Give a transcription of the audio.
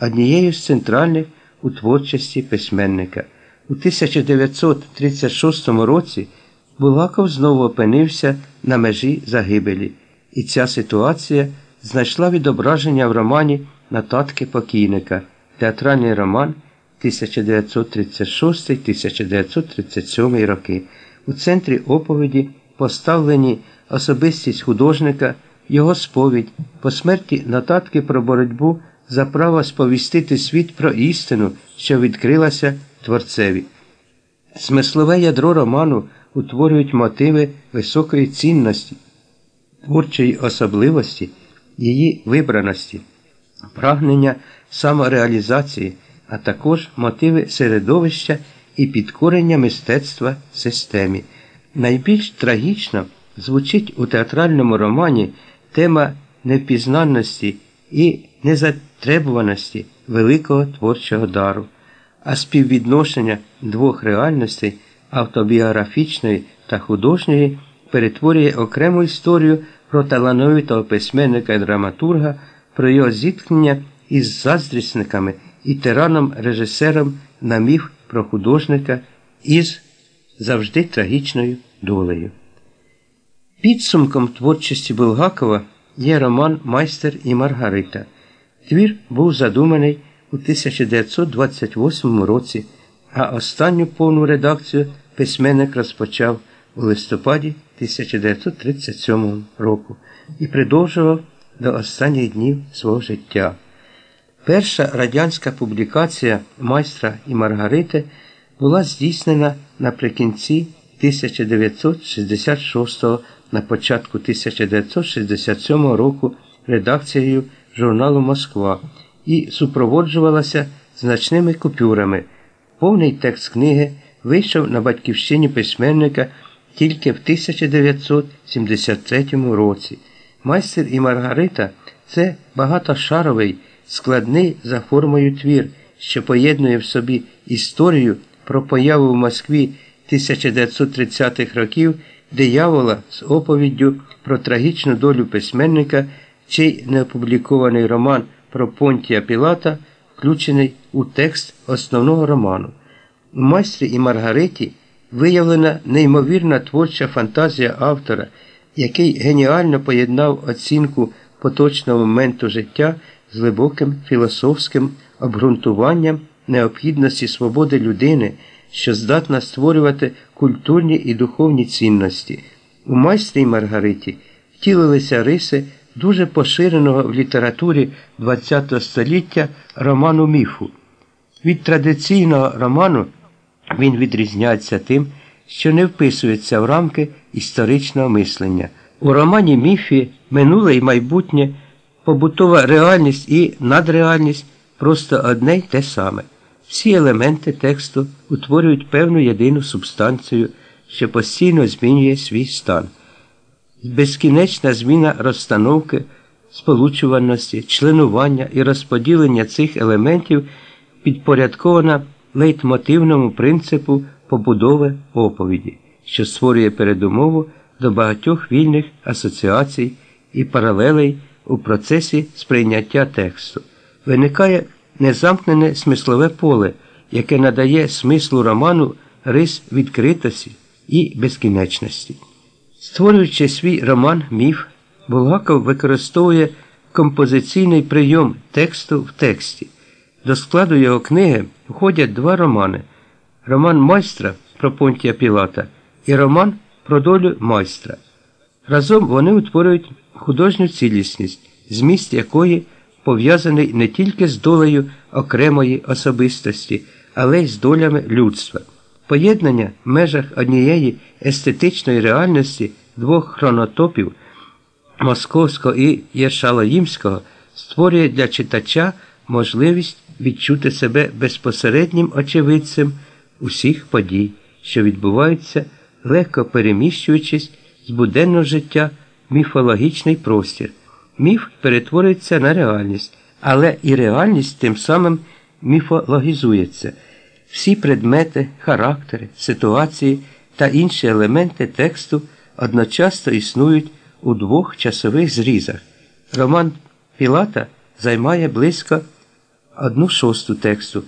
однією з центральних у творчості письменника. У 1936 році Булгаков знову опинився на межі загибелі, і ця ситуація знайшла відображення в романі Нотатки покійника, театральний роман 1936-1937 роки. У центрі оповіді поставлені особистість художника, його сповідь, по смерті нотатки про боротьбу за право сповістити світ про істину, що відкрилася творцеві. Смислове ядро роману утворюють мотиви високої цінності, творчої особливості, її вибраності, прагнення самореалізації, а також мотиви середовища і підкорення мистецтва системі. Найбільш трагічно звучить у театральному романі тема невпізнанності і незатребуваності великого творчого дару, а співвідношення двох реальностей автобіографічної та художньої перетворює окрему історію про талановитого письменника і драматурга, про його зіткнення із заздрісниками і тираном-режисером на міф про художника із завжди трагічною долею. Підсумком творчості Булгакова є роман Майстер і Маргарита. Твір був задуманий у 1928 році, а останню повну редакцію письменник розпочав у листопаді 1937 року і продовжував до останніх днів свого життя. Перша радянська публікація майстра і Маргарити була здійснена наприкінці 1966 на початку 1967 року редакцією журналу Москва і супроводжувалася значними купюрами. Повний текст книги вийшов на батьківщині письменника тільки в 1973 році. Майстер і Маргарита це багатошаровий, складний за формою твір, що поєднує в собі історію про появу в Москві 1930-х років диявола з оповіддю про трагічну долю письменника, чий неопублікований роман про Понтія Пілата, включений у текст основного роману. У майстрі і Маргариті виявлена неймовірна творча фантазія автора, який геніально поєднав оцінку поточного моменту життя з глибоким філософським обґрунтуванням необхідності свободи людини, що здатна створювати культурні і духовні цінності. У майстрі й Маргариті втілилися риси дуже поширеного в літературі ХХ століття роману міфу. Від традиційного роману він відрізняється тим, що не вписується в рамки історичного мислення. У романі Міфі минуле і майбутнє, побутова реальність і надреальність просто одне й те саме. Всі елементи тексту утворюють певну єдину субстанцію, що постійно змінює свій стан. Безкінечна зміна розстановки, сполучуваності, членування і розподілення цих елементів підпорядкована лейтмотивному принципу побудови оповіді, що створює передумову до багатьох вільних асоціацій і паралелей у процесі сприйняття тексту. Виникає незамкнене смислове поле, яке надає смислу роману рис відкритості і безкінечності. Створюючи свій роман Міф, Булгаков використовує композиційний прийом тексту в тексті. До складу його книги входять два романи: роман майстра про Понтія Пілата і роман про долю майстра. Разом вони утворюють художню цілісність, зміст якої пов'язаний не тільки з долею окремої особистості, але й з долями людства. Поєднання в межах однієї естетичної реальності двох хронотопів Московського і Єршалаїмського створює для читача можливість відчути себе безпосереднім очевидцем усіх подій, що відбуваються, легко переміщуючись з буденного життя в міфологічний простір. Міф перетворюється на реальність, але і реальність тим самим міфологізується. Всі предмети, характери, ситуації та інші елементи тексту одночасно існують у двох часових зрізах. Роман Пілата займає близько одну шосту тексту.